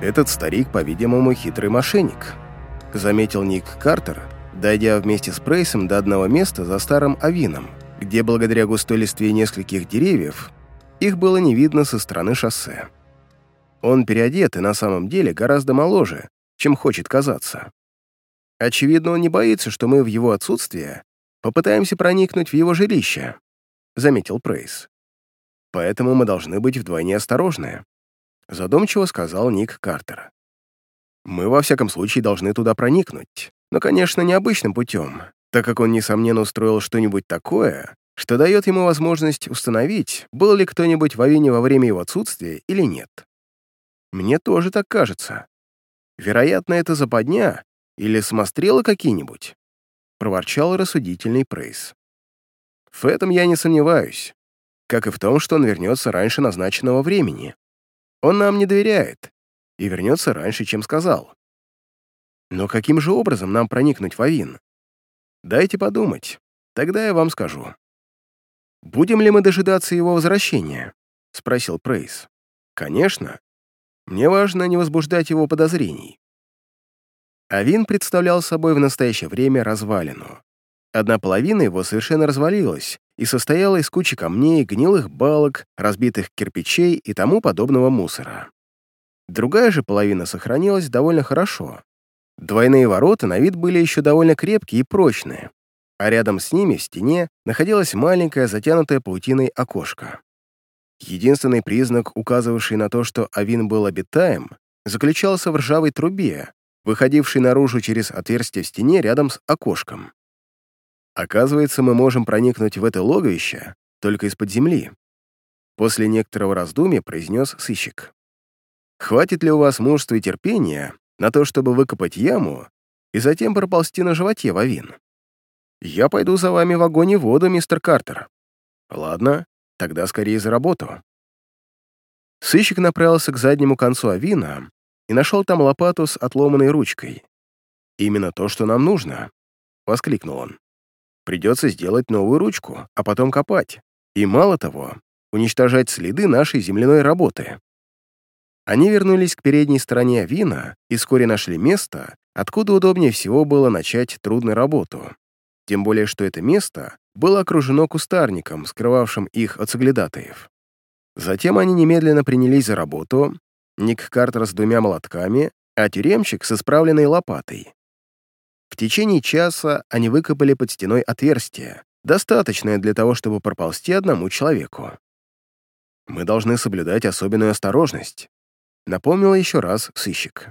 Этот старик, по-видимому, хитрый мошенник, заметил Ник Картер, дойдя вместе с Прейсом до одного места за старым авином, где благодаря густой листве нескольких деревьев их было не видно со стороны шоссе. Он переодет и на самом деле гораздо моложе, чем хочет казаться. Очевидно, он не боится, что мы в его отсутствие попытаемся проникнуть в его жилище, заметил Прейс. Поэтому мы должны быть вдвойне осторожны, задумчиво сказал Ник Картер. Мы, во всяком случае, должны туда проникнуть, но, конечно, необычным путем, так как он, несомненно, устроил что-нибудь такое, что дает ему возможность установить, был ли кто-нибудь в Авине во время его отсутствия или нет. Мне тоже так кажется. Вероятно, это западня или самострелы какие-нибудь, проворчал рассудительный Прейс. В этом я не сомневаюсь, как и в том, что он вернется раньше назначенного времени. Он нам не доверяет и вернется раньше, чем сказал. Но каким же образом нам проникнуть в Авин? Дайте подумать, тогда я вам скажу. «Будем ли мы дожидаться его возвращения?» — спросил Прейс. «Конечно. Мне важно не возбуждать его подозрений». Авин представлял собой в настоящее время развалину. Одна половина его совершенно развалилась и состояла из кучи камней, гнилых балок, разбитых кирпичей и тому подобного мусора. Другая же половина сохранилась довольно хорошо. Двойные ворота на вид были еще довольно крепкие и прочные, а рядом с ними в стене находилось маленькое затянутое паутиной окошко. Единственный признак, указывавший на то, что Авин был обитаем, заключался в ржавой трубе, выходившей наружу через отверстие в стене рядом с окошком. Оказывается, мы можем проникнуть в это логовище только из-под земли. После некоторого раздумья произнес сыщик. «Хватит ли у вас мужества и терпения на то, чтобы выкопать яму и затем проползти на животе в авин?» «Я пойду за вами в огонь и воду, мистер Картер». «Ладно, тогда скорее за работу». Сыщик направился к заднему концу авина и нашел там лопату с отломанной ручкой. «Именно то, что нам нужно», — воскликнул он. «Придется сделать новую ручку, а потом копать. И мало того, уничтожать следы нашей земляной работы». Они вернулись к передней стороне авина и вскоре нашли место, откуда удобнее всего было начать трудную работу. Тем более, что это место было окружено кустарником, скрывавшим их от соглядатаев. Затем они немедленно принялись за работу, Ник Картер с двумя молотками, а тюремщик с исправленной лопатой. В течение часа они выкопали под стеной отверстие, достаточное для того, чтобы проползти одному человеку. «Мы должны соблюдать особенную осторожность», — напомнил еще раз сыщик.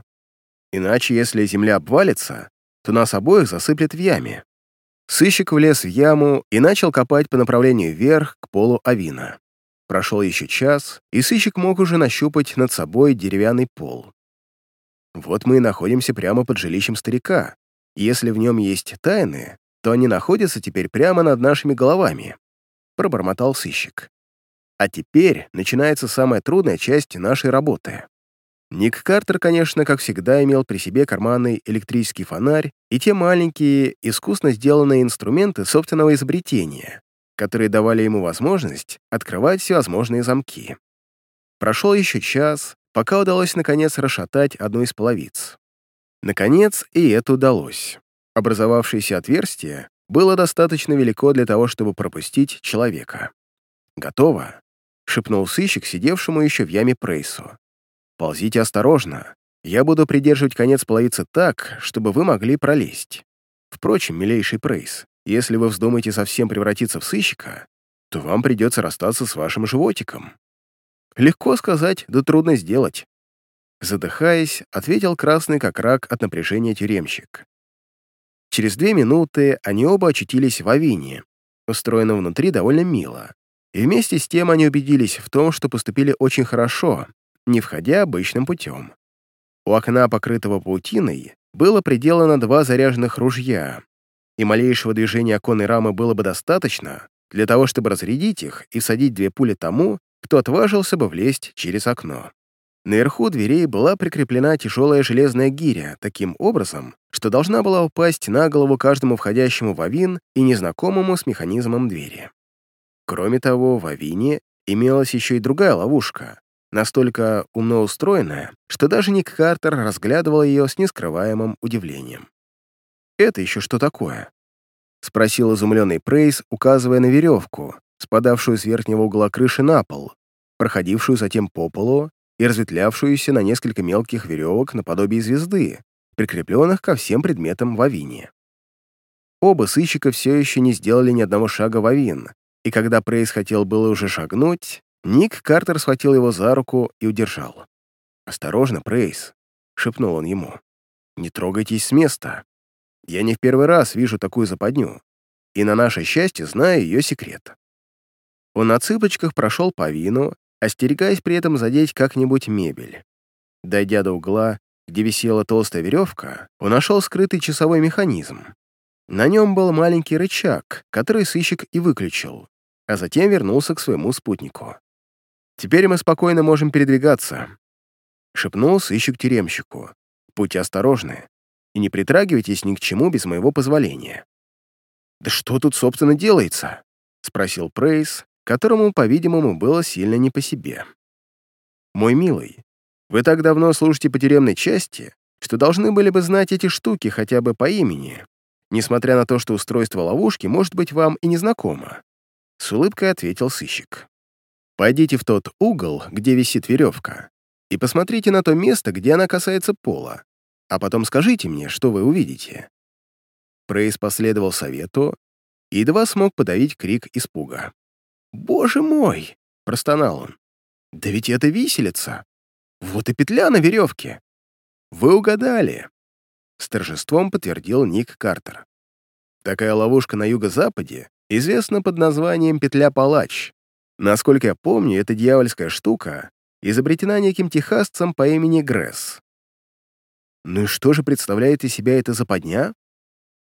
«Иначе, если земля обвалится, то нас обоих засыплет в яме. Сыщик влез в яму и начал копать по направлению вверх к полу авина. Прошел еще час, и сыщик мог уже нащупать над собой деревянный пол. Вот мы и находимся прямо под жилищем старика. Если в нем есть тайны, то они находятся теперь прямо над нашими головами», — пробормотал сыщик. «А теперь начинается самая трудная часть нашей работы. Ник Картер, конечно, как всегда, имел при себе карманный электрический фонарь и те маленькие, искусно сделанные инструменты собственного изобретения, которые давали ему возможность открывать всевозможные замки. Прошел еще час, пока удалось, наконец, расшатать одну из половиц. Наконец, и это удалось. Образовавшееся отверстие было достаточно велико для того, чтобы пропустить человека. «Готово», — шепнул сыщик, сидевшему еще в яме Прейсу. Ползите осторожно. Я буду придерживать конец половицы так, чтобы вы могли пролезть. Впрочем, милейший Прейс, если вы вздумаете совсем превратиться в сыщика, то вам придется расстаться с вашим животиком. Легко сказать, да трудно сделать. Задыхаясь, ответил красный как рак от напряжения тюремщик. Через две минуты они оба очутились в авине, устроенном внутри довольно мило. И вместе с тем они убедились в том, что поступили очень хорошо, не входя обычным путем. У окна, покрытого паутиной, было приделано два заряженных ружья, и малейшего движения оконной рамы было бы достаточно для того, чтобы разрядить их и садить две пули тому, кто отважился бы влезть через окно. Наверху дверей была прикреплена тяжелая железная гиря таким образом, что должна была упасть на голову каждому входящему в авин и незнакомому с механизмом двери. Кроме того, в авине имелась еще и другая ловушка, настолько умно устроенная, что даже Ник Картер разглядывал ее с нескрываемым удивлением. «Это еще что такое?» — спросил изумленный Прейс, указывая на веревку, спадавшую с верхнего угла крыши на пол, проходившую затем по полу и разветвлявшуюся на несколько мелких веревок наподобие звезды, прикрепленных ко всем предметам в авине. Оба сыщика все еще не сделали ни одного шага в авин, и когда Прейс хотел было уже шагнуть, Ник Картер схватил его за руку и удержал. «Осторожно, Прейс», — шепнул он ему. «Не трогайтесь с места. Я не в первый раз вижу такую западню, и на наше счастье знаю ее секрет». Он на цыпочках прошел по вину, остерегаясь при этом задеть как-нибудь мебель. Дойдя до угла, где висела толстая веревка, он нашел скрытый часовой механизм. На нем был маленький рычаг, который сыщик и выключил, а затем вернулся к своему спутнику. «Теперь мы спокойно можем передвигаться», — шепнул сыщик тюремщику. «Будьте осторожны и не притрагивайтесь ни к чему без моего позволения». «Да что тут, собственно, делается?» — спросил Прейс, которому, по-видимому, было сильно не по себе. «Мой милый, вы так давно служите по тюремной части, что должны были бы знать эти штуки хотя бы по имени, несмотря на то, что устройство ловушки может быть вам и незнакомо», — с улыбкой ответил сыщик. «Пойдите в тот угол, где висит веревка, и посмотрите на то место, где она касается пола, а потом скажите мне, что вы увидите». Прейс последовал совету и едва смог подавить крик испуга. «Боже мой!» — простонал он. «Да ведь это виселица! Вот и петля на веревке!» «Вы угадали!» — с торжеством подтвердил Ник Картер. «Такая ловушка на юго-западе известна под названием «Петля-палач». Насколько я помню, эта дьявольская штука изобретена неким техасцем по имени Гресс. Ну и что же представляет из себя эта западня?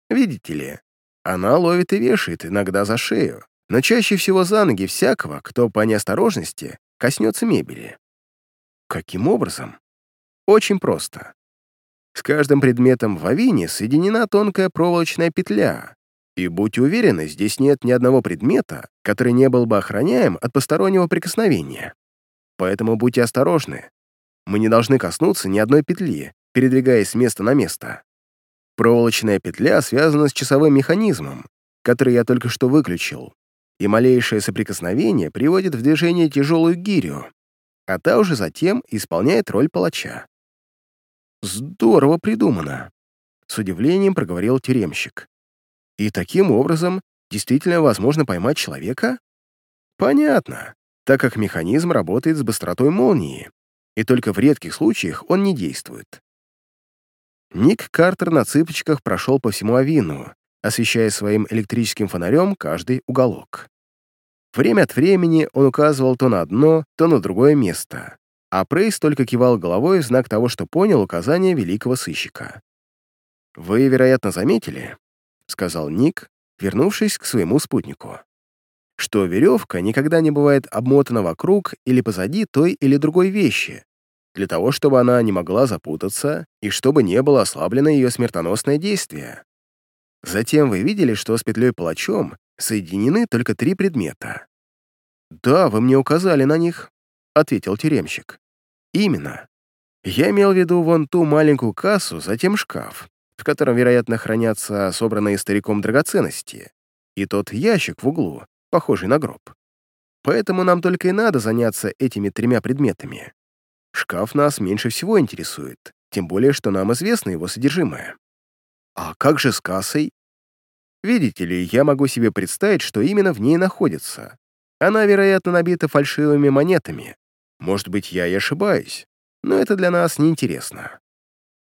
Видите ли, она ловит и вешает, иногда за шею, но чаще всего за ноги всякого, кто по неосторожности коснется мебели. Каким образом? Очень просто. С каждым предметом в авине соединена тонкая проволочная петля, и будьте уверены, здесь нет ни одного предмета, который не был бы охраняем от постороннего прикосновения. Поэтому будьте осторожны. Мы не должны коснуться ни одной петли, передвигаясь с места на место. Проволочная петля связана с часовым механизмом, который я только что выключил, и малейшее соприкосновение приводит в движение тяжелую гирю, а та уже затем исполняет роль палача. «Здорово придумано», — с удивлением проговорил тюремщик. «И таким образом действительно возможно поймать человека?» «Понятно, так как механизм работает с быстротой молнии, и только в редких случаях он не действует». Ник Картер на цыпочках прошел по всему авину, освещая своим электрическим фонарем каждый уголок. Время от времени он указывал то на одно, то на другое место, а Прейс только кивал головой в знак того, что понял указание великого сыщика. «Вы, вероятно, заметили», — сказал Ник, вернувшись к своему спутнику, что веревка никогда не бывает обмотана вокруг или позади той или другой вещи, для того, чтобы она не могла запутаться и чтобы не было ослаблено ее смертоносное действие. Затем вы видели, что с петлей-палачом соединены только три предмета. «Да, вы мне указали на них», — ответил тюремщик. «Именно. Я имел в виду вон ту маленькую кассу, затем шкаф, в котором, вероятно, хранятся собранные стариком драгоценности, и тот ящик в углу, похожий на гроб. Поэтому нам только и надо заняться этими тремя предметами. Шкаф нас меньше всего интересует, тем более, что нам известно его содержимое. А как же с кассой? Видите ли, я могу себе представить, что именно в ней находится. Она, вероятно, набита фальшивыми монетами. Может быть, я и ошибаюсь, но это для нас неинтересно.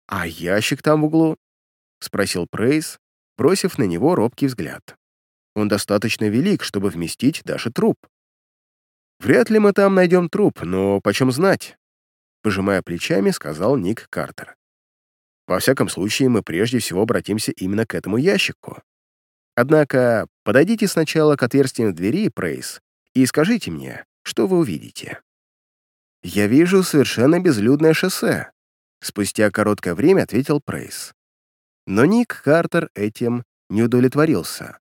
«А ящик там в углу?» — спросил Прейс, бросив на него робкий взгляд. «Он достаточно велик, чтобы вместить даже труп». «Вряд ли мы там найдем труп, но почем знать?» Пожимая плечами, сказал Ник Картер. «Во всяком случае, мы прежде всего обратимся именно к этому ящику. Однако подойдите сначала к отверстиям двери, Прейс, и скажите мне, что вы увидите. Я вижу совершенно безлюдное шоссе. Спустя короткое время ответил Прейс. Но Ник Картер этим не удовлетворился.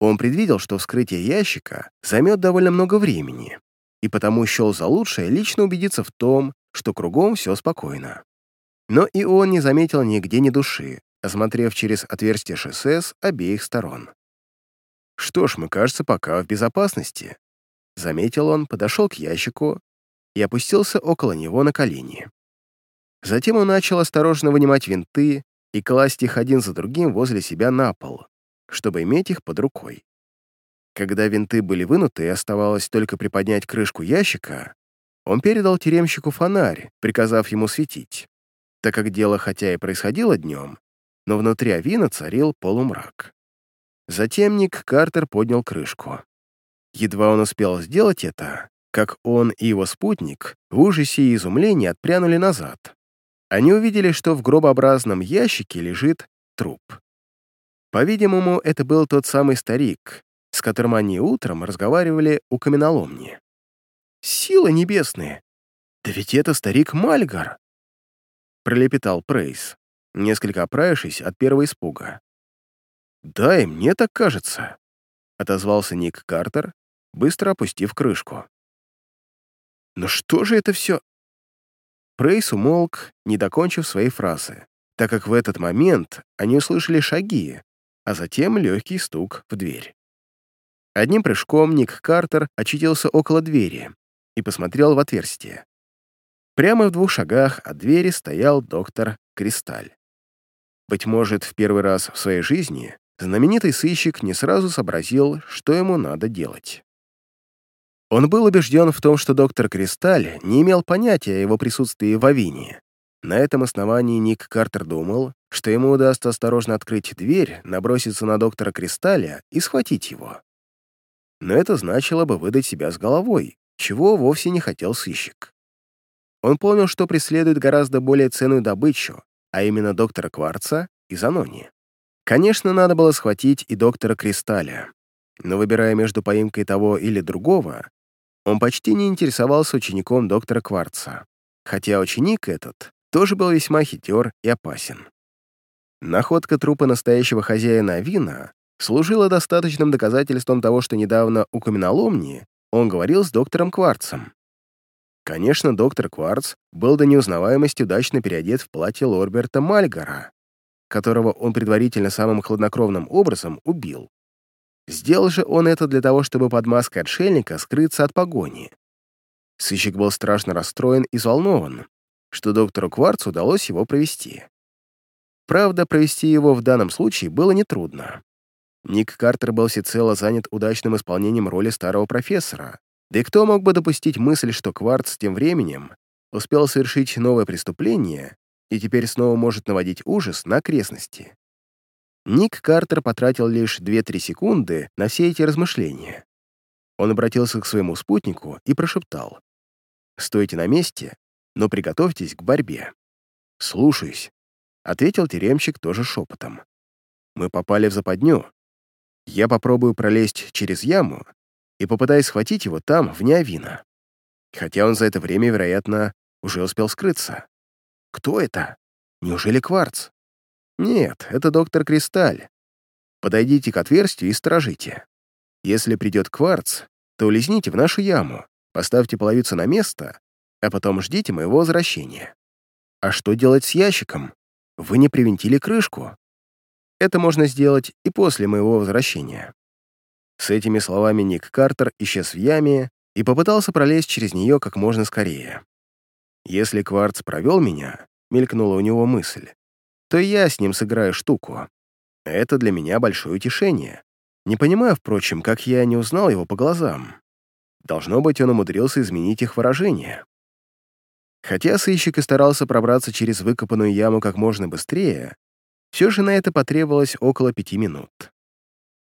Он предвидел, что вскрытие ящика займет довольно много времени, и потому счел за лучшее лично убедиться в том, что кругом все спокойно. Но и он не заметил нигде ни души, осмотрев через отверстие шоссе с обеих сторон. «Что ж, мы, кажется, пока в безопасности», — заметил он, подошел к ящику и опустился около него на колени. Затем он начал осторожно вынимать винты и класть их один за другим возле себя на пол, чтобы иметь их под рукой. Когда винты были вынуты и оставалось только приподнять крышку ящика, он передал тюремщику фонарь, приказав ему светить, так как дело хотя и происходило днем, но внутри авина царил полумрак. Затем Ник Картер поднял крышку. Едва он успел сделать это, как он и его спутник в ужасе и изумлении отпрянули назад. Они увидели, что в гробообразном ящике лежит труп. По-видимому, это был тот самый старик, с которым они утром разговаривали у каменоломни. «Силы небесные! Да ведь это старик Мальгар!» Пролепетал Прейс, несколько оправившись от первого испуга. «Да, и мне так кажется», — отозвался Ник Картер, быстро опустив крышку. «Но что же это все?» Прейс умолк, не докончив своей фразы, так как в этот момент они услышали шаги, а затем легкий стук в дверь. Одним прыжком Ник Картер очутился около двери и посмотрел в отверстие. Прямо в двух шагах от двери стоял доктор Кристаль. Быть может, в первый раз в своей жизни знаменитый сыщик не сразу сообразил, что ему надо делать. Он был убежден в том, что доктор Кристаль не имел понятия о его присутствии в Авине. На этом основании Ник Картер думал, что ему удастся осторожно открыть дверь, наброситься на доктора Кристалля и схватить его. Но это значило бы выдать себя с головой, чего вовсе не хотел сыщик. Он помнил, что преследует гораздо более ценную добычу, а именно доктора Кварца и Занони. Конечно, надо было схватить и доктора Кристалля, но выбирая между поимкой того или другого, он почти не интересовался учеником доктора Кварца, хотя ученик этот тоже был весьма хитер и опасен. Находка трупа настоящего хозяина Вина служила достаточным доказательством того, что недавно у каменоломни он говорил с доктором Кварцем. Конечно, доктор Кварц был до неузнаваемости удачно переодет в платье Лорберта Мальгара, которого он предварительно самым хладнокровным образом убил. Сделал же он это для того, чтобы под маской отшельника скрыться от погони. Сыщик был страшно расстроен и взволнован, что доктору Кварцу удалось его провести. Правда, провести его в данном случае было нетрудно. Ник Картер был всецело занят удачным исполнением роли старого профессора, да и кто мог бы допустить мысль, что Кварц тем временем успел совершить новое преступление и теперь снова может наводить ужас на окрестности. Ник Картер потратил лишь 2-3 секунды на все эти размышления. Он обратился к своему спутнику и прошептал. «Стойте на месте, но приготовьтесь к борьбе». «Слушаюсь», — ответил тюремщик тоже шепотом. «Мы попали в западню. Я попробую пролезть через яму и попытаюсь схватить его там, вне авина. Хотя он за это время, вероятно, уже успел скрыться. Кто это? Неужели Кварц? Нет, это доктор Кристаль. Подойдите к отверстию и сторожите. Если придет Кварц, то улизните в нашу яму, поставьте половицу на место, а потом ждите моего возвращения. А что делать с ящиком? Вы не привинтили крышку. Это можно сделать и после моего возвращения. С этими словами Ник Картер исчез в яме и попытался пролезть через нее как можно скорее. Если Кварц провел меня, мелькнула у него мысль, то я с ним сыграю штуку. Это для меня большое утешение. Не понимаю, впрочем, как я не узнал его по глазам. Должно быть, он умудрился изменить их выражение. Хотя сыщик и старался пробраться через выкопанную яму как можно быстрее, все же на это потребовалось около пяти минут.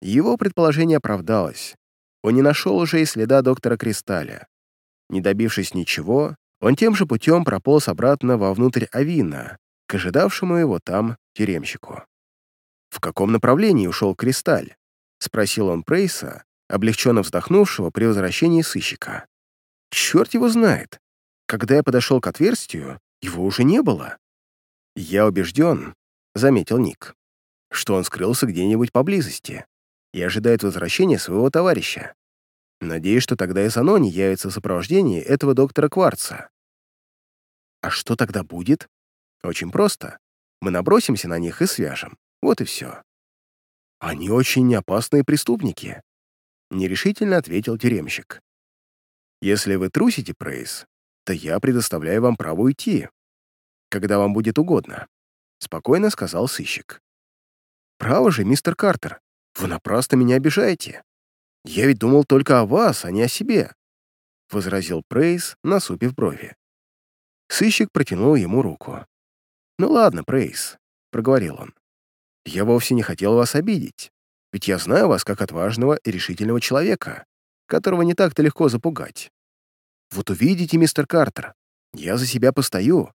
Его предположение оправдалось. Он не нашел уже и следа доктора Кристалля. Не добившись ничего, он тем же путем прополз обратно вовнутрь Авина, к ожидавшему его там тюремщику. «В каком направлении ушел Кристаль?» — спросил он Прейса, облегченно вздохнувшего при возвращении сыщика. «Черт его знает. Когда я подошел к отверстию, его уже не было». «Я убежден», — заметил Ник, «что он скрылся где-нибудь поблизости и ожидает возвращения своего товарища. Надеюсь, что тогда и Санони явится в сопровождении этого доктора Кварца. А что тогда будет? Очень просто. Мы набросимся на них и свяжем. Вот и все. Они очень опасные преступники, нерешительно ответил тюремщик. Если вы трусите, Прейс, то я предоставляю вам право уйти, когда вам будет угодно, спокойно сказал сыщик. Право же, мистер Картер, вы напрасно меня обижаете. Я ведь думал только о вас, а не о себе, возразил Прейс, насупив брови. Сыщик протянул ему руку. «Ну ладно, Прейс», — проговорил он. «Я вовсе не хотел вас обидеть, ведь я знаю вас как отважного и решительного человека, которого не так-то легко запугать. Вот увидите, мистер Картер, я за себя постою».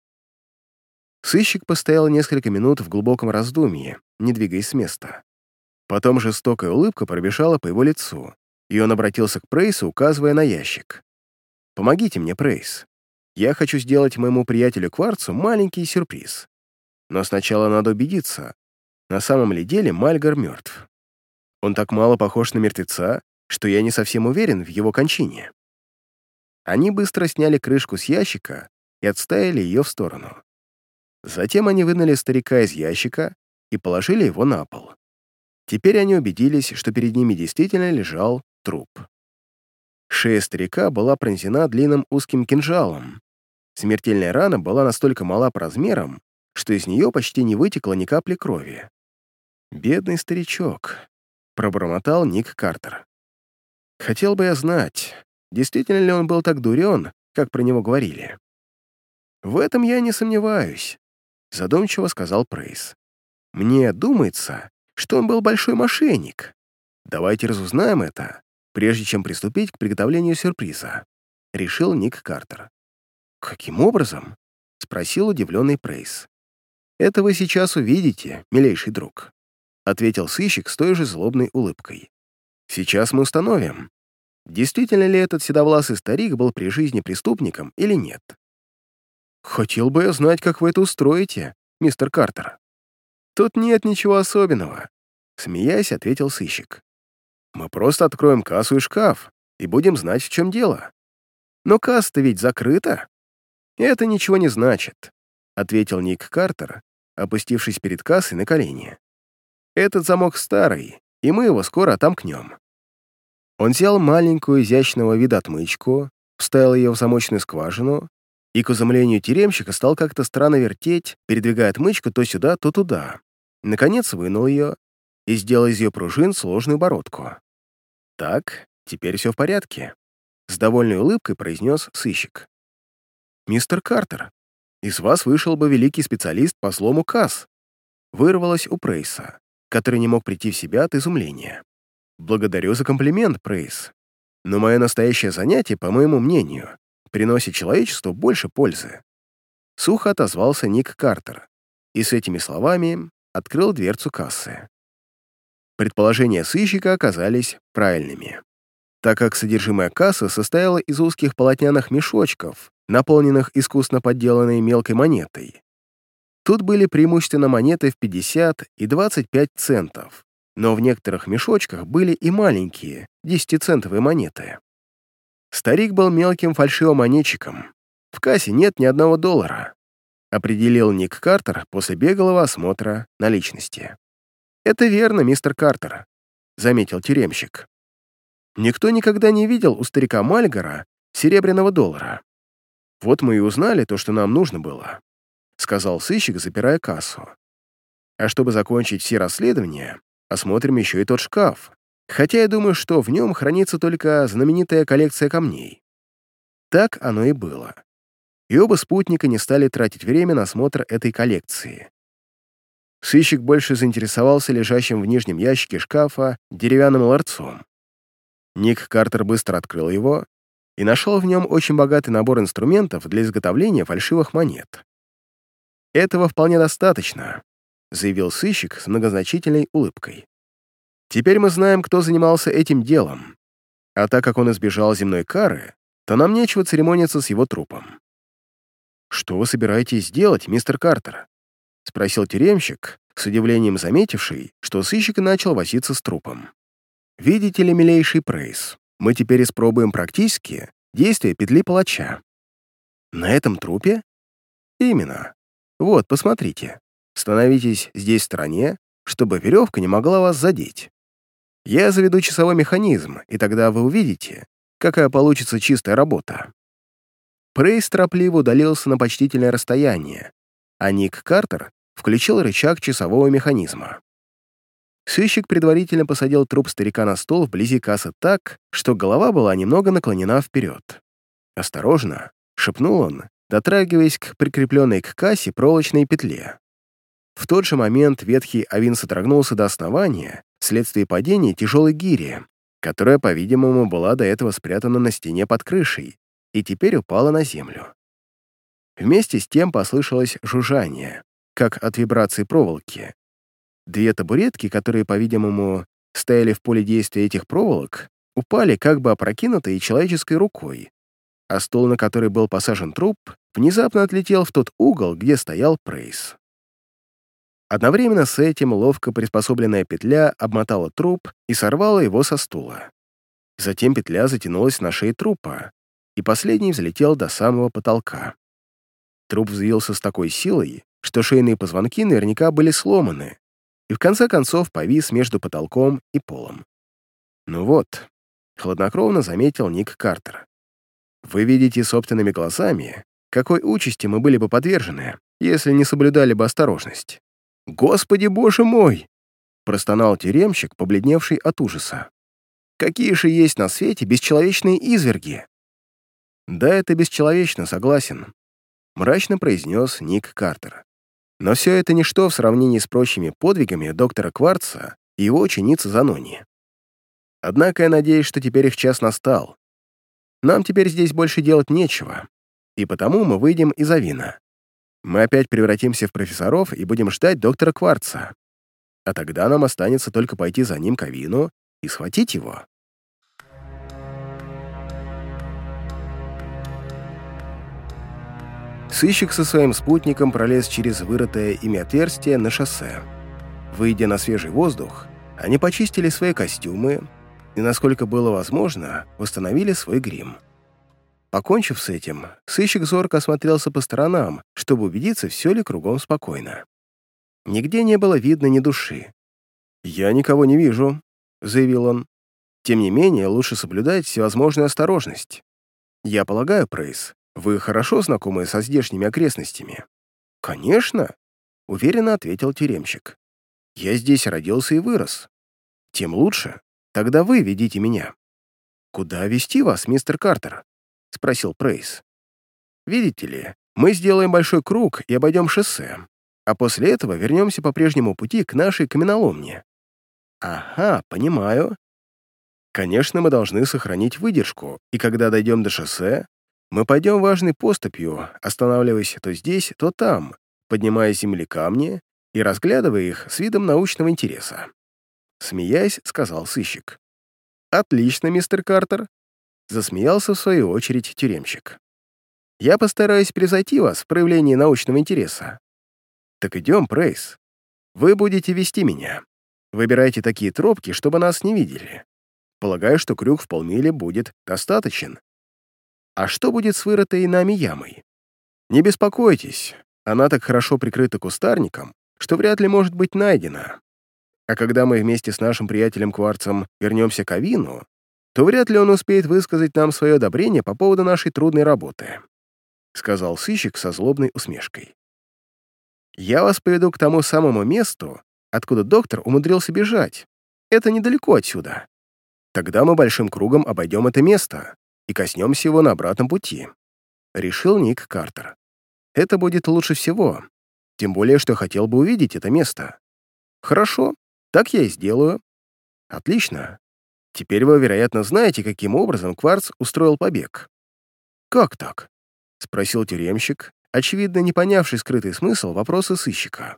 Сыщик постоял несколько минут в глубоком раздумье, не двигаясь с места. Потом жестокая улыбка пробежала по его лицу, и он обратился к Прейсу, указывая на ящик. «Помогите мне, Прейс. Я хочу сделать моему приятелю Кварцу маленький сюрприз. Но сначала надо убедиться, на самом ли деле Мальгар мертв. Он так мало похож на мертвеца, что я не совсем уверен в его кончине. Они быстро сняли крышку с ящика и отставили ее в сторону. Затем они вынули старика из ящика и положили его на пол. Теперь они убедились, что перед ними действительно лежал труп. Шея старика была пронзена длинным узким кинжалом, Смертельная рана была настолько мала по размерам, что из нее почти не вытекло ни капли крови. «Бедный старичок», — пробормотал Ник Картер. «Хотел бы я знать, действительно ли он был так дурен, как про него говорили». «В этом я не сомневаюсь», — задумчиво сказал Прейс. «Мне думается, что он был большой мошенник. Давайте разузнаем это, прежде чем приступить к приготовлению сюрприза», — решил Ник Картер. «Каким образом?» — спросил удивленный Прейс. «Это вы сейчас увидите, милейший друг», — ответил сыщик с той же злобной улыбкой. «Сейчас мы установим, действительно ли этот седовласый старик был при жизни преступником или нет. Хотел бы я знать, как вы это устроите, мистер Картер. Тут нет ничего особенного, смеясь, ответил сыщик. Мы просто откроем кассу и шкаф и будем знать, в чем дело. Но касса-то ведь закрыта. «Это ничего не значит», — ответил Ник Картер, опустившись перед кассой на колени. «Этот замок старый, и мы его скоро отомкнем». Он взял маленькую изящного вида отмычку, вставил ее в замочную скважину и, к изумлению тюремщика, стал как-то странно вертеть, передвигая отмычку то сюда, то туда. Наконец вынул ее и сделал из ее пружин сложную бородку. «Так, теперь все в порядке», — с довольной улыбкой произнес сыщик. «Мистер Картер, из вас вышел бы великий специалист по слому касс», вырвалось у Прейса, который не мог прийти в себя от изумления. «Благодарю за комплимент, Прейс. Но мое настоящее занятие, по моему мнению, приносит человечеству больше пользы». Сухо отозвался Ник Картер и с этими словами открыл дверцу кассы. Предположения сыщика оказались правильными, так как содержимое кассы состояло из узких полотняных мешочков, наполненных искусно подделанной мелкой монетой. Тут были преимущественно монеты в 50 и 25 центов, но в некоторых мешочках были и маленькие, 10-центовые монеты. Старик был мелким фальшивомонетчиком. В кассе нет ни одного доллара, определил Ник Картер после беглого осмотра наличности. «Это верно, мистер Картер», — заметил тюремщик. «Никто никогда не видел у старика Мальгора серебряного доллара. «Вот мы и узнали то, что нам нужно было», — сказал сыщик, запирая кассу. «А чтобы закончить все расследования, осмотрим еще и тот шкаф, хотя я думаю, что в нем хранится только знаменитая коллекция камней». Так оно и было. И оба спутника не стали тратить время на осмотр этой коллекции. Сыщик больше заинтересовался лежащим в нижнем ящике шкафа деревянным ларцом. Ник Картер быстро открыл его и нашел в нем очень богатый набор инструментов для изготовления фальшивых монет. «Этого вполне достаточно», — заявил сыщик с многозначительной улыбкой. «Теперь мы знаем, кто занимался этим делом, а так как он избежал земной кары, то нам нечего церемониться с его трупом». «Что вы собираетесь делать, мистер Картер?» — спросил тюремщик, с удивлением заметивший, что сыщик начал возиться с трупом. «Видите ли, милейший Прейс, мы теперь испробуем практически действие петли палача. На этом трупе? Именно. Вот, посмотрите. Становитесь здесь в стороне, чтобы веревка не могла вас задеть. Я заведу часовой механизм, и тогда вы увидите, какая получится чистая работа. Прейс торопливо удалился на почтительное расстояние, а Ник Картер включил рычаг часового механизма. Сыщик предварительно посадил труп старика на стол вблизи кассы так, что голова была немного наклонена вперед. «Осторожно!» — шепнул он, дотрагиваясь к прикрепленной к кассе проволочной петле. В тот же момент ветхий авин содрогнулся до основания вследствие падения тяжелой гири, которая, по-видимому, была до этого спрятана на стене под крышей и теперь упала на землю. Вместе с тем послышалось жужжание, как от вибрации проволоки, Две табуретки, которые, по-видимому, стояли в поле действия этих проволок, упали как бы опрокинутые человеческой рукой, а стол, на который был посажен труп, внезапно отлетел в тот угол, где стоял Прейс. Одновременно с этим ловко приспособленная петля обмотала труп и сорвала его со стула. Затем петля затянулась на шее трупа, и последний взлетел до самого потолка. Труп взвился с такой силой, что шейные позвонки наверняка были сломаны, и в конце концов повис между потолком и полом. «Ну вот», — хладнокровно заметил Ник Картер. «Вы видите собственными глазами, какой участи мы были бы подвержены, если не соблюдали бы осторожность». «Господи, боже мой!» — простонал тюремщик, побледневший от ужаса. «Какие же есть на свете бесчеловечные изверги!» «Да, это бесчеловечно, согласен», — мрачно произнес Ник Картер. Но все это ничто в сравнении с прочими подвигами доктора Кварца и его ученицы Занони. Однако я надеюсь, что теперь их час настал. Нам теперь здесь больше делать нечего, и потому мы выйдем из Авина. Мы опять превратимся в профессоров и будем ждать доктора Кварца. А тогда нам останется только пойти за ним к Авину и схватить его. Сыщик со своим спутником пролез через вырытое ими отверстие на шоссе. Выйдя на свежий воздух, они почистили свои костюмы и, насколько было возможно, восстановили свой грим. Покончив с этим, сыщик зорко осмотрелся по сторонам, чтобы убедиться, все ли кругом спокойно. Нигде не было видно ни души. «Я никого не вижу», — заявил он. «Тем не менее, лучше соблюдать всевозможную осторожность. Я полагаю, Прейс, вы хорошо знакомы со здешними окрестностями?» «Конечно», — уверенно ответил тюремщик. «Я здесь родился и вырос. Тем лучше. Тогда вы ведите меня». «Куда вести вас, мистер Картер?» — спросил Прейс. «Видите ли, мы сделаем большой круг и обойдем шоссе, а после этого вернемся по прежнему пути к нашей каменоломне». «Ага, понимаю. Конечно, мы должны сохранить выдержку, и когда дойдем до шоссе, мы пойдем важной поступью, останавливаясь то здесь, то там, поднимая земли камни и разглядывая их с видом научного интереса. Смеясь, сказал сыщик. «Отлично, мистер Картер», — засмеялся в свою очередь тюремщик. «Я постараюсь превзойти вас в проявлении научного интереса. Так идем, Прейс. Вы будете вести меня. Выбирайте такие тропки, чтобы нас не видели. Полагаю, что крюк в полмили будет достаточен. А что будет с вырытой нами ямой? Не беспокойтесь, она так хорошо прикрыта кустарником, что вряд ли может быть найдена. А когда мы вместе с нашим приятелем Кварцем вернемся к Авину, то вряд ли он успеет высказать нам свое одобрение по поводу нашей трудной работы», — сказал сыщик со злобной усмешкой. «Я вас поведу к тому самому месту, откуда доктор умудрился бежать. Это недалеко отсюда. Тогда мы большим кругом обойдем это место, и коснемся его на обратном пути», — решил Ник Картер. «Это будет лучше всего, тем более, что хотел бы увидеть это место». «Хорошо, так я и сделаю». «Отлично. Теперь вы, вероятно, знаете, каким образом Кварц устроил побег». «Как так?» — спросил тюремщик, очевидно, не понявший скрытый смысл вопроса сыщика.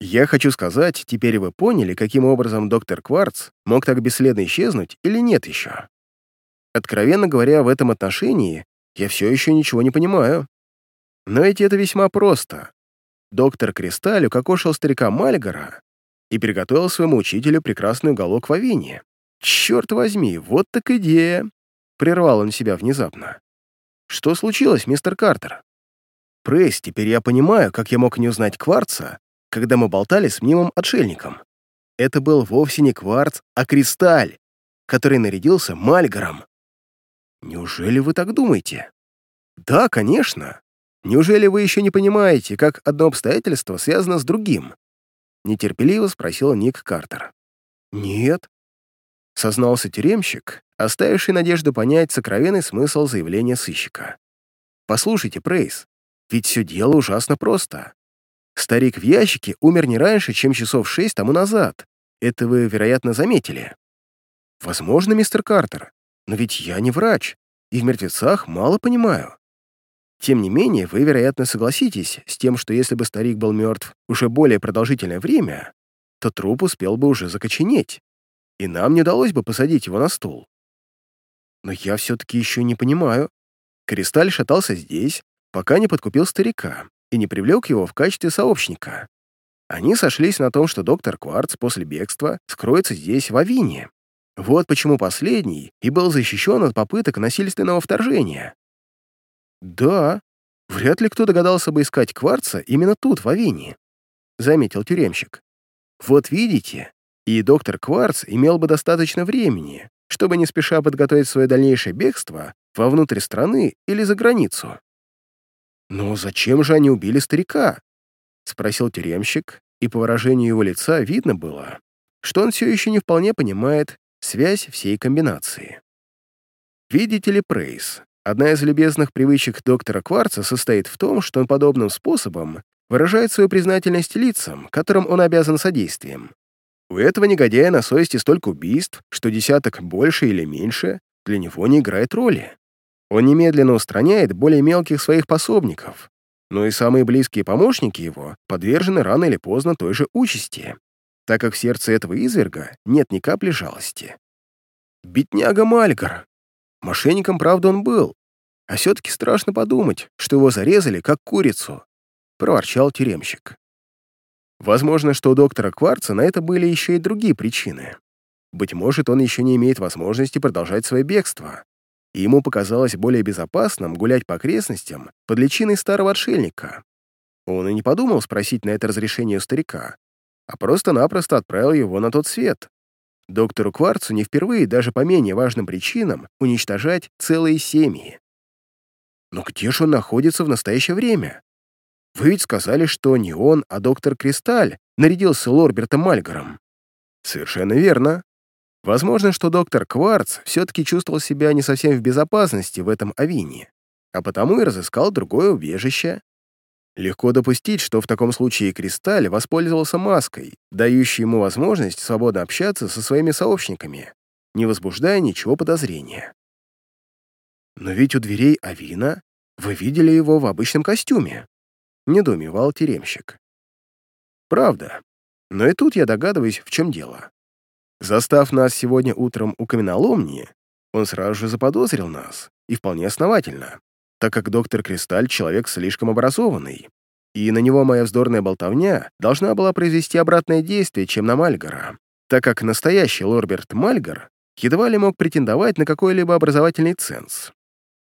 «Я хочу сказать, теперь вы поняли, каким образом доктор Кварц мог так бесследно исчезнуть или нет еще?» Откровенно говоря, в этом отношении я все еще ничего не понимаю. Но ведь это весьма просто. Доктор Кристаль укокошил старика Мальгора и приготовил своему учителю прекрасный уголок в Авине. «Черт возьми, вот так идея!» — прервал он себя внезапно. «Что случилось, мистер Картер?» «Пресс, теперь я понимаю, как я мог не узнать кварца, когда мы болтали с мнимым отшельником. Это был вовсе не кварц, а кристаль, который нарядился мальгаром. Неужели вы так думаете? Да, конечно. Неужели вы еще не понимаете, как одно обстоятельство связано с другим? Нетерпеливо спросил Ник Картер. Нет. Сознался тюремщик, оставивший надежду понять сокровенный смысл заявления сыщика. Послушайте, Прейс, ведь все дело ужасно просто. Старик в ящике умер не раньше, чем часов шесть тому назад. Это вы, вероятно, заметили. Возможно, мистер Картер, но ведь я не врач, и в мертвецах мало понимаю. Тем не менее, вы, вероятно, согласитесь с тем, что если бы старик был мертв уже более продолжительное время, то труп успел бы уже закоченеть, и нам не удалось бы посадить его на стул. Но я все-таки еще не понимаю. Кристаль шатался здесь, пока не подкупил старика и не привлек его в качестве сообщника. Они сошлись на том, что доктор Кварц после бегства скроется здесь, в Авине. Вот почему последний и был защищен от попыток насильственного вторжения. «Да, вряд ли кто догадался бы искать кварца именно тут, в Авине», — заметил тюремщик. «Вот видите, и доктор Кварц имел бы достаточно времени, чтобы не спеша подготовить свое дальнейшее бегство вовнутрь страны или за границу. «Но зачем же они убили старика?» — спросил тюремщик, и по выражению его лица видно было, что он все еще не вполне понимает связь всей комбинации. Видите ли, Прейс, одна из любезных привычек доктора Кварца состоит в том, что он подобным способом выражает свою признательность лицам, которым он обязан содействием. У этого негодяя на совести столько убийств, что десяток больше или меньше для него не играет роли. Он немедленно устраняет более мелких своих пособников, но и самые близкие помощники его подвержены рано или поздно той же участи, так как в сердце этого изверга нет ни капли жалости. Бедняга Мальгар. Мошенником, правда, он был, а все-таки страшно подумать, что его зарезали, как курицу, проворчал тюремщик. Возможно, что у доктора Кварца на это были еще и другие причины. Быть может, он еще не имеет возможности продолжать свое бегство, и ему показалось более безопасным гулять по окрестностям под личиной старого отшельника. Он и не подумал спросить на это разрешение у старика, а просто-напросто отправил его на тот свет. Доктору Кварцу не впервые даже по менее важным причинам уничтожать целые семьи. Но где же он находится в настоящее время? Вы ведь сказали, что не он, а доктор Кристаль нарядился Лорбертом Мальгаром. Совершенно верно. Возможно, что доктор Кварц все-таки чувствовал себя не совсем в безопасности в этом авине, а потому и разыскал другое убежище. Легко допустить, что в таком случае Кристаль воспользовался маской, дающей ему возможность свободно общаться со своими сообщниками, не возбуждая ничего подозрения. «Но ведь у дверей Авина вы видели его в обычном костюме», — недоумевал тюремщик. «Правда. Но и тут я догадываюсь, в чем дело. Застав нас сегодня утром у каменоломни, он сразу же заподозрил нас, и вполне основательно, так как доктор Кристаль — человек слишком образованный, и на него моя вздорная болтовня должна была произвести обратное действие, чем на Мальгара, так как настоящий Лорберт Мальгар едва ли мог претендовать на какой-либо образовательный ценз.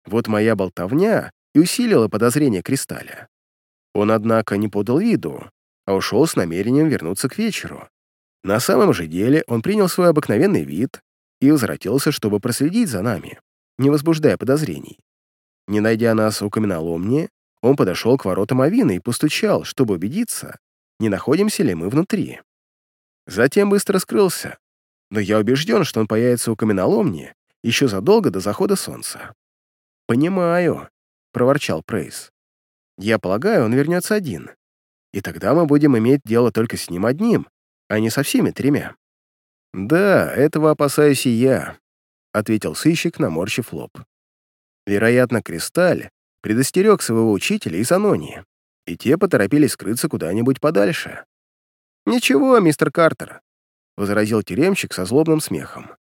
Вот моя болтовня и усилила подозрение Кристалля. Он, однако, не подал виду, а ушел с намерением вернуться к вечеру. На самом же деле он принял свой обыкновенный вид и возвратился, чтобы проследить за нами, не возбуждая подозрений. Не найдя нас у каменоломни, он подошел к воротам Авины и постучал, чтобы убедиться, не находимся ли мы внутри. Затем быстро скрылся, но я убежден, что он появится у каменоломни еще задолго до захода солнца. «Понимаю», — проворчал Прейс. «Я полагаю, он вернется один, и тогда мы будем иметь дело только с ним одним, а не со всеми тремя. «Да, этого опасаюсь и я», — ответил сыщик, наморщив лоб. Вероятно, Кристаль предостерег своего учителя из Анони, и те поторопились скрыться куда-нибудь подальше. «Ничего, мистер Картер», — возразил тюремщик со злобным смехом.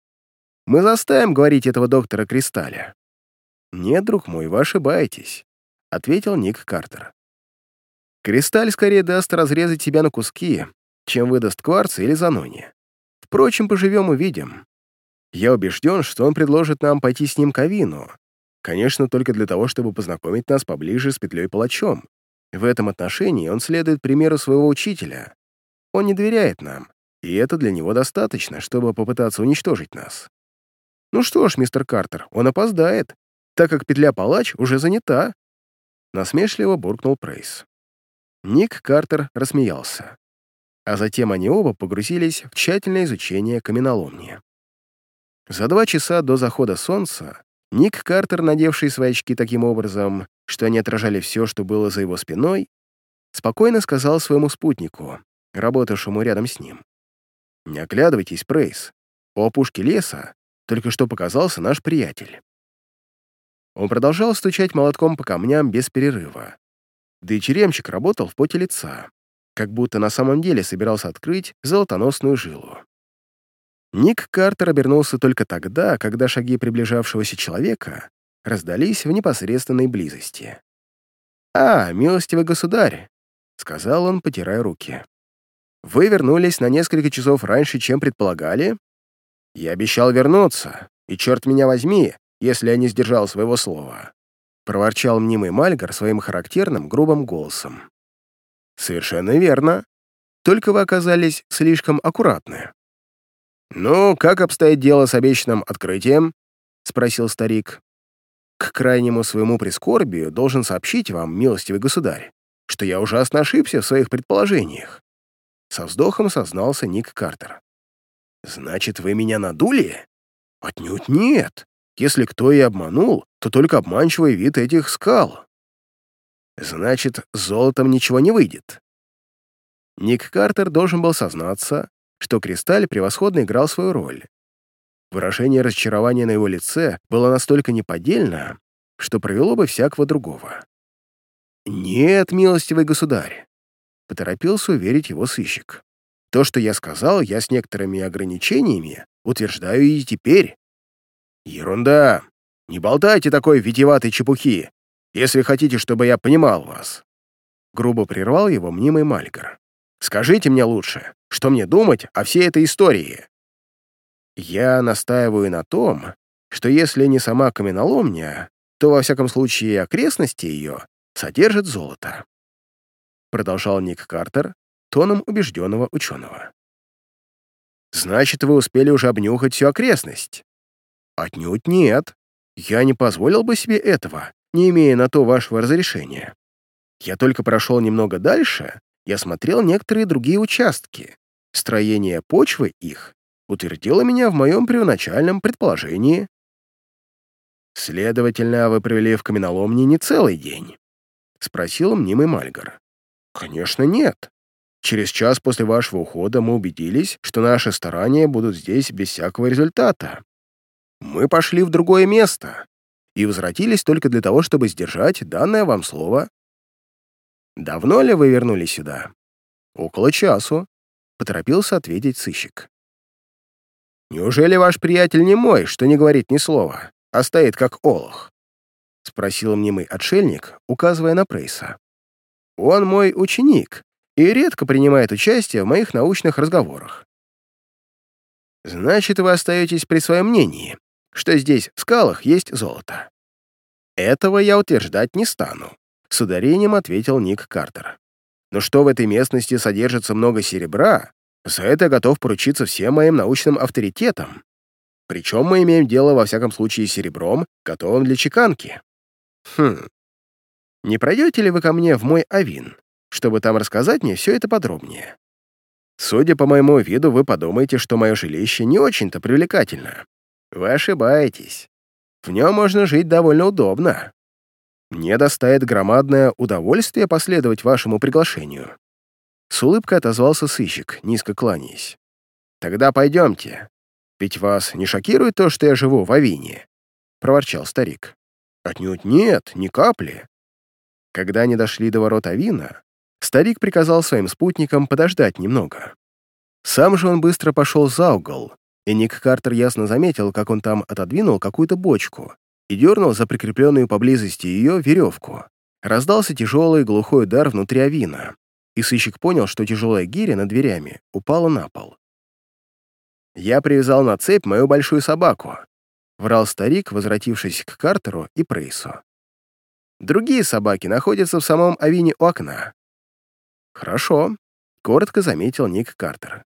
«Мы заставим говорить этого доктора Кристалля». «Нет, друг мой, вы ошибаетесь», — ответил Ник Картер. «Кристаль скорее даст разрезать себя на куски, чем выдаст кварц или занони. Впрочем, поживем увидим. Я убежден, что он предложит нам пойти с ним к Авину. Конечно, только для того, чтобы познакомить нас поближе с петлей-палачом. В этом отношении он следует примеру своего учителя. Он не доверяет нам, и это для него достаточно, чтобы попытаться уничтожить нас. Ну что ж, мистер Картер, он опоздает, так как петля-палач уже занята. Насмешливо буркнул Прейс. Ник Картер рассмеялся. А затем они оба погрузились в тщательное изучение каменоломни. За два часа до захода солнца Ник Картер, надевший свои очки таким образом, что они отражали все, что было за его спиной, спокойно сказал своему спутнику, работавшему рядом с ним. «Не оглядывайтесь, Прейс. У опушки леса только что показался наш приятель». Он продолжал стучать молотком по камням без перерыва. Да и черемчик работал в поте лица, как будто на самом деле собирался открыть золотоносную жилу. Ник Картер обернулся только тогда, когда шаги приближавшегося человека раздались в непосредственной близости. «А, милостивый государь», — сказал он, потирая руки. «Вы вернулись на несколько часов раньше, чем предполагали? Я обещал вернуться, и черт меня возьми, если я не сдержал своего слова», — проворчал мнимый Мальгар своим характерным грубым голосом. «Совершенно верно. Только вы оказались слишком аккуратны». «Ну, как обстоит дело с обещанным открытием?» — спросил старик. «К крайнему своему прискорбию должен сообщить вам, милостивый государь, что я ужасно ошибся в своих предположениях». Со вздохом сознался Ник Картер. «Значит, вы меня надули?» «Отнюдь нет. Если кто и обманул, то только обманчивый вид этих скал». «Значит, золотом ничего не выйдет». Ник Картер должен был сознаться, что Кристаль превосходно играл свою роль. Выражение разочарования на его лице было настолько неподдельно, что провело бы всякого другого. «Нет, милостивый государь», — поторопился уверить его сыщик. «То, что я сказал, я с некоторыми ограничениями утверждаю и теперь». «Ерунда! Не болтайте такой витиеватой чепухи, если хотите, чтобы я понимал вас». Грубо прервал его мнимый Мальгар. «Скажите мне лучше, что мне думать о всей этой истории? Я настаиваю на том, что если не сама каменоломня, то, во всяком случае, окрестности ее содержат золото. Продолжал Ник Картер тоном убежденного ученого. Значит, вы успели уже обнюхать всю окрестность? Отнюдь нет. Я не позволил бы себе этого, не имея на то вашего разрешения. Я только прошел немного дальше я смотрел некоторые другие участки, Строение почвы их утвердило меня в моем первоначальном предположении. «Следовательно, вы провели в каменоломне не целый день?» — спросил мнимый Мальгар. «Конечно, нет. Через час после вашего ухода мы убедились, что наши старания будут здесь без всякого результата. Мы пошли в другое место и возвратились только для того, чтобы сдержать данное вам слово. Давно ли вы вернулись сюда? Около часу. — поторопился ответить сыщик. «Неужели ваш приятель не мой, что не говорит ни слова, а стоит как олух?» — спросил мнимый отшельник, указывая на Прейса. «Он мой ученик и редко принимает участие в моих научных разговорах». «Значит, вы остаетесь при своем мнении, что здесь, в скалах, есть золото». «Этого я утверждать не стану», — с ударением ответил Ник Картер. Но что в этой местности содержится много серебра, за это готов поручиться всем моим научным авторитетам. Причем мы имеем дело, во всяком случае, с серебром, готовым для чеканки. Хм. Не пройдете ли вы ко мне в мой авин, чтобы там рассказать мне все это подробнее? Судя по моему виду, вы подумаете, что мое жилище не очень-то привлекательно. Вы ошибаетесь. В нем можно жить довольно удобно. Мне доставит громадное удовольствие последовать вашему приглашению». С улыбкой отозвался сыщик, низко кланяясь. «Тогда пойдемте. Ведь вас не шокирует то, что я живу в Авине?» — проворчал старик. «Отнюдь нет, ни капли». Когда они дошли до ворот Авина, старик приказал своим спутникам подождать немного. Сам же он быстро пошел за угол, и Ник Картер ясно заметил, как он там отодвинул какую-то бочку, и дернул за прикрепленную поблизости ее веревку. Раздался тяжелый глухой удар внутри авина, и сыщик понял, что тяжелая гиря над дверями упала на пол. я привязал на цепь мою большую собаку», — врал старик, возвратившись к Картеру и Прейсу. «Другие собаки находятся в самом авине у окна». «Хорошо», — коротко заметил Ник Картер.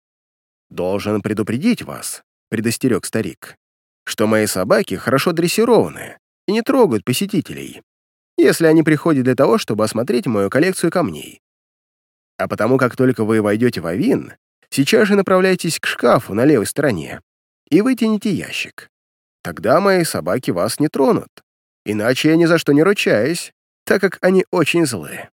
«Должен предупредить вас», — предостерег старик, «что мои собаки хорошо дрессированы и не трогают посетителей, если они приходят для того, чтобы осмотреть мою коллекцию камней. А потому как только вы войдете в авин, сейчас же направляйтесь к шкафу на левой стороне и вытяните ящик. Тогда мои собаки вас не тронут. Иначе я ни за что не ручаюсь, так как они очень злые».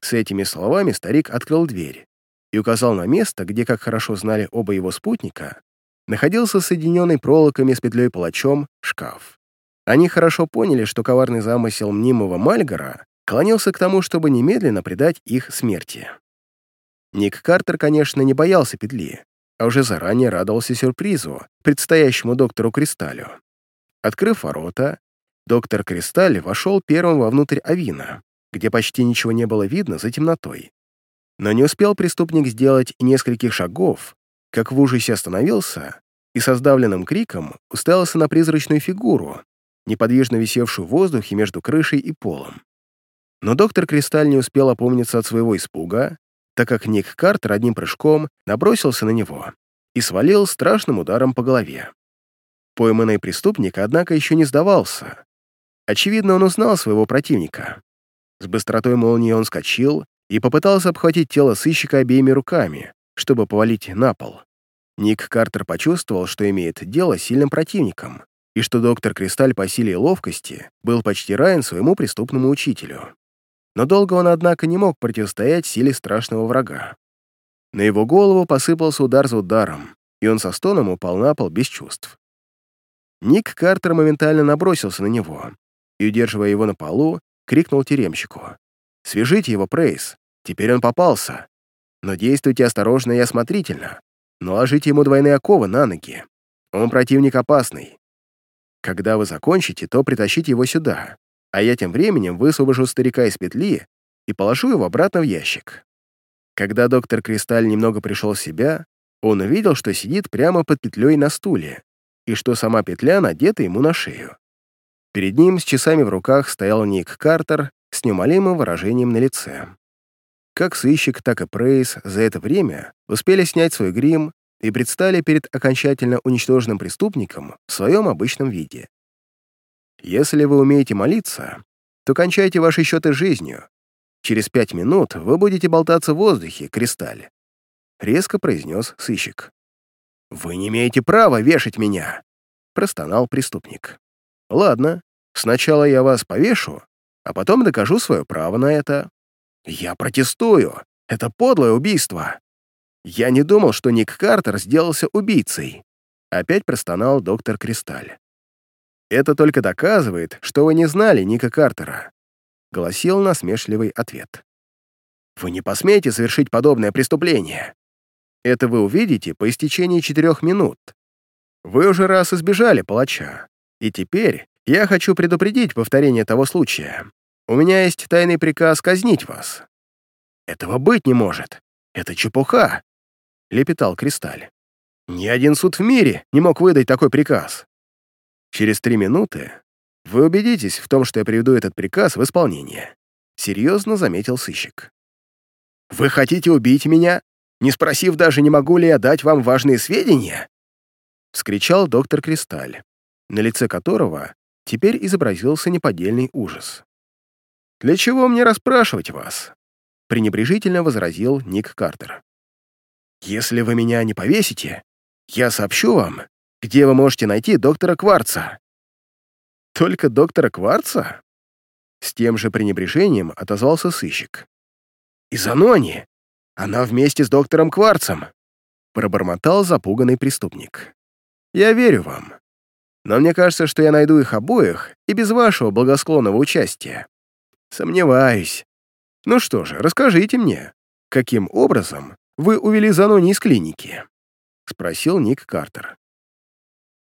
С этими словами старик открыл дверь и указал на место, где, как хорошо знали оба его спутника, находился соединенный проволоками с петлей палачом шкаф. Они хорошо поняли, что коварный замысел мнимого Мальгора клонился к тому, чтобы немедленно предать их смерти. Ник Картер, конечно, не боялся петли, а уже заранее радовался сюрпризу, предстоящему доктору Кристаллю. Открыв ворота, доктор Кристаль вошел первым вовнутрь Авина, где почти ничего не было видно за темнотой. Но не успел преступник сделать нескольких шагов, как в ужасе остановился и со сдавленным криком уставился на призрачную фигуру, неподвижно висевшую в воздухе между крышей и полом. Но доктор Кристаль не успел опомниться от своего испуга, так как Ник Картер одним прыжком набросился на него и свалил страшным ударом по голове. Пойманный преступник, однако, еще не сдавался. Очевидно, он узнал своего противника. С быстротой молнии он скочил и попытался обхватить тело сыщика обеими руками, чтобы повалить на пол. Ник Картер почувствовал, что имеет дело с сильным противником, и что доктор Кристаль по силе и ловкости был почти равен своему преступному учителю. Но долго он, однако, не мог противостоять силе страшного врага. На его голову посыпался удар за ударом, и он со стоном упал на пол без чувств. Ник Картер моментально набросился на него и, удерживая его на полу, крикнул тюремщику. «Свяжите его, Прейс! Теперь он попался! Но действуйте осторожно и осмотрительно, наложите ему двойные оковы на ноги. Он противник опасный. Когда вы закончите, то притащите его сюда, а я тем временем высвобожу старика из петли и положу его обратно в ящик». Когда доктор Кристаль немного пришел в себя, он увидел, что сидит прямо под петлей на стуле, и что сама петля надета ему на шею. Перед ним с часами в руках стоял Ник Картер с неумолимым выражением на лице. Как сыщик, так и Прейс за это время успели снять свой грим и предстали перед окончательно уничтоженным преступником в своем обычном виде. Если вы умеете молиться, то кончайте ваши счеты жизнью. Через пять минут вы будете болтаться в воздухе, кристалле. Резко произнес сыщик. «Вы не имеете права вешать меня!» Простонал преступник. «Ладно, сначала я вас повешу, а потом докажу свое право на это. Я протестую! Это подлое убийство!» «Я не думал, что Ник Картер сделался убийцей», — опять простонал доктор Кристаль. «Это только доказывает, что вы не знали Ника Картера», — гласил насмешливый ответ. «Вы не посмеете совершить подобное преступление. Это вы увидите по истечении четырех минут. Вы уже раз избежали палача, и теперь я хочу предупредить повторение того случая. У меня есть тайный приказ казнить вас. Этого быть не может. Это чепуха лепетал Кристаль. «Ни один суд в мире не мог выдать такой приказ. Через три минуты вы убедитесь в том, что я приведу этот приказ в исполнение», — серьезно заметил сыщик. «Вы хотите убить меня, не спросив даже, не могу ли я дать вам важные сведения?» — вскричал доктор Кристаль, на лице которого теперь изобразился неподдельный ужас. «Для чего мне расспрашивать вас?» — пренебрежительно возразил Ник Картер. Если вы меня не повесите, я сообщу вам, где вы можете найти доктора Кварца». «Только доктора Кварца?» С тем же пренебрежением отозвался сыщик. «Из Анони! Она вместе с доктором Кварцем!» Пробормотал запуганный преступник. «Я верю вам. Но мне кажется, что я найду их обоих и без вашего благосклонного участия. Сомневаюсь. Ну что же, расскажите мне, каким образом вы увели Занони из клиники?» — спросил Ник Картер.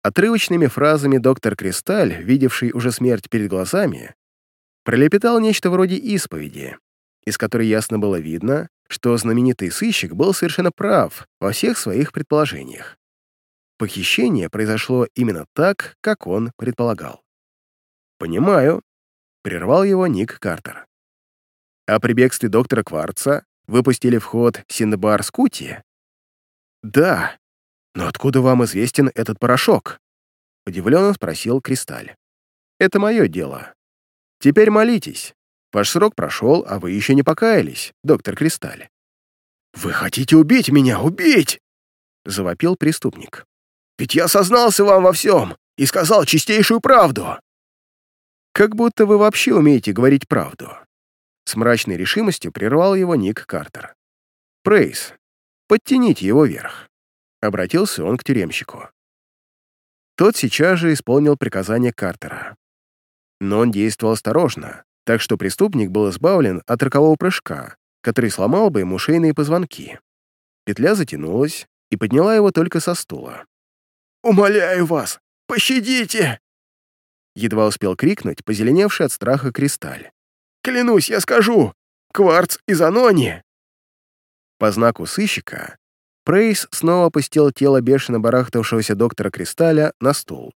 Отрывочными фразами доктор Кристаль, видевший уже смерть перед глазами, пролепетал нечто вроде исповеди, из которой ясно было видно, что знаменитый сыщик был совершенно прав во всех своих предположениях. Похищение произошло именно так, как он предполагал. «Понимаю», — прервал его Ник Картер. «А при бегстве доктора Кварца выпустили в ход Синдбар Скути?» «Да. Но откуда вам известен этот порошок?» Удивленно спросил Кристаль. «Это мое дело. Теперь молитесь. Ваш срок прошел, а вы еще не покаялись, доктор Кристаль». «Вы хотите убить меня, убить!» — завопил преступник. «Ведь я сознался вам во всем и сказал чистейшую правду!» «Как будто вы вообще умеете говорить правду!» С мрачной решимостью прервал его Ник Картер. «Прейс, подтяните его вверх!» Обратился он к тюремщику. Тот сейчас же исполнил приказание Картера. Но он действовал осторожно, так что преступник был избавлен от рокового прыжка, который сломал бы ему шейные позвонки. Петля затянулась и подняла его только со стула. «Умоляю вас, пощадите!» Едва успел крикнуть позеленевший от страха кристаль. «Клянусь, я скажу! Кварц из Анони!» По знаку сыщика Прейс снова опустил тело бешено барахтавшегося доктора Кристалля на стул.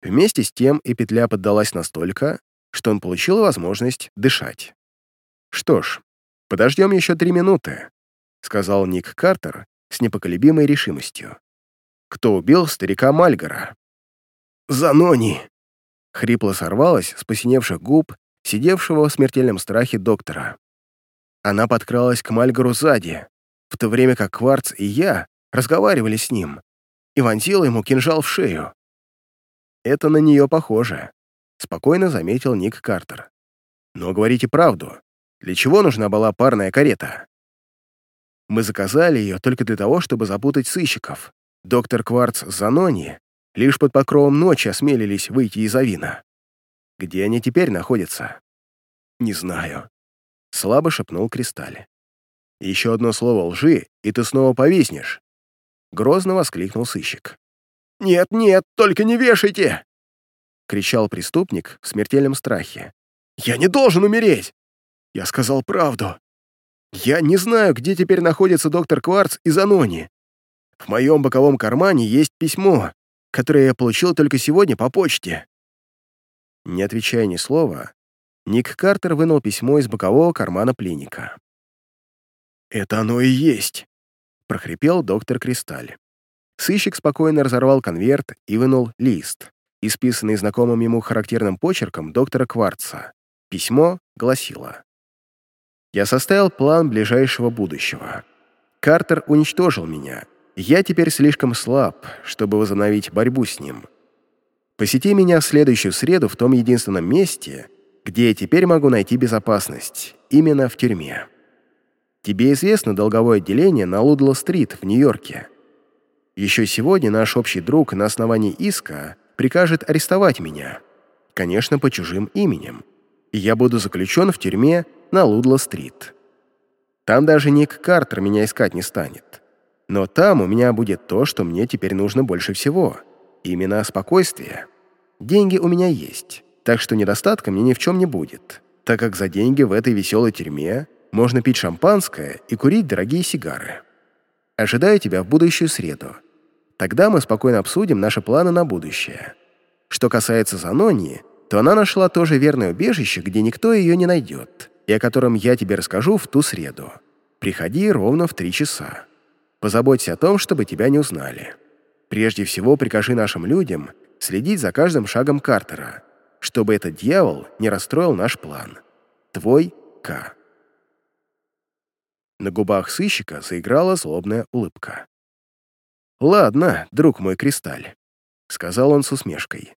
Вместе с тем и петля поддалась настолько, что он получил возможность дышать. «Что ж, подождем еще три минуты», — сказал Ник Картер с непоколебимой решимостью. «Кто убил старика Мальгора?» «Занони!» — хрипло сорвалось с посиневших губ сидевшего в смертельном страхе доктора. Она подкралась к Мальгору сзади, в то время как Кварц и я разговаривали с ним, и вонзила ему кинжал в шею. Это на нее похоже спокойно заметил Ник Картер. «Но говорите правду. Для чего нужна была парная карета?» «Мы заказали ее только для того, чтобы запутать сыщиков. Доктор Кварц Занони лишь под покровом ночи осмелились выйти из Авина. Где они теперь находятся?» «Не знаю», — слабо шепнул Кристаль. «Еще одно слово лжи, и ты снова повиснешь!» Грозно воскликнул сыщик. «Нет, нет, только не вешайте!» — кричал преступник в смертельном страхе. «Я не должен умереть! Я сказал правду. Я не знаю, где теперь находится доктор Кварц из Анони. В моем боковом кармане есть письмо, которое я получил только сегодня по почте». Не отвечая ни слова, Ник Картер вынул письмо из бокового кармана пленника. «Это оно и есть», — прохрипел доктор Кристаль. Сыщик спокойно разорвал конверт и вынул лист исписанный знакомым ему характерным почерком доктора Кварца. Письмо гласило. «Я составил план ближайшего будущего. Картер уничтожил меня. Я теперь слишком слаб, чтобы возобновить борьбу с ним. Посети меня в следующую среду в том единственном месте, где я теперь могу найти безопасность, именно в тюрьме. Тебе известно долговое отделение на Лудло-стрит в Нью-Йорке. Еще сегодня наш общий друг на основании иска прикажет арестовать меня, конечно, по чужим именем, и я буду заключен в тюрьме на Лудло-стрит. Там даже Ник Картер меня искать не станет. Но там у меня будет то, что мне теперь нужно больше всего. Именно спокойствие. Деньги у меня есть, так что недостатка мне ни в чем не будет, так как за деньги в этой веселой тюрьме можно пить шампанское и курить дорогие сигары. Ожидаю тебя в будущую среду. Тогда мы спокойно обсудим наши планы на будущее. Что касается Занонии, то она нашла тоже верное убежище, где никто ее не найдет, и о котором я тебе расскажу в ту среду. Приходи ровно в три часа. Позаботься о том, чтобы тебя не узнали. Прежде всего прикажи нашим людям следить за каждым шагом Картера, чтобы этот дьявол не расстроил наш план. Твой К. На губах сыщика заиграла злобная улыбка. «Ладно, друг мой Кристаль», — сказал он с усмешкой.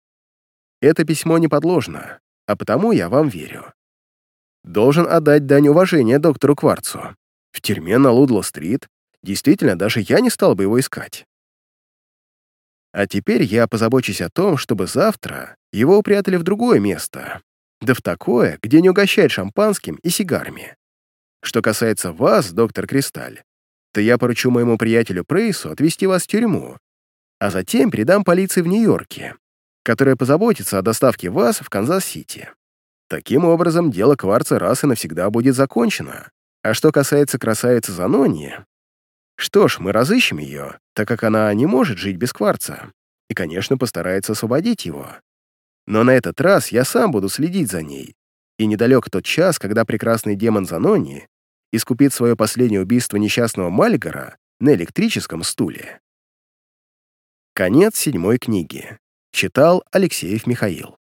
«Это письмо не подложно, а потому я вам верю. Должен отдать дань уважения доктору Кварцу. В тюрьме на Лудло-стрит действительно даже я не стал бы его искать. А теперь я позабочусь о том, чтобы завтра его упрятали в другое место, да в такое, где не угощают шампанским и сигарами. Что касается вас, доктор Кристаль, то я поручу моему приятелю Прейсу отвезти вас в тюрьму, а затем передам полиции в Нью-Йорке, которая позаботится о доставке вас в Канзас-Сити. Таким образом, дело Кварца раз и навсегда будет закончено. А что касается красавицы Занони, Что ж, мы разыщем ее, так как она не может жить без кварца, и, конечно, постарается освободить его. Но на этот раз я сам буду следить за ней, и недалек тот час, когда прекрасный демон Занони искупит свое последнее убийство несчастного Мальгора на электрическом стуле. Конец седьмой книги. Читал Алексеев Михаил.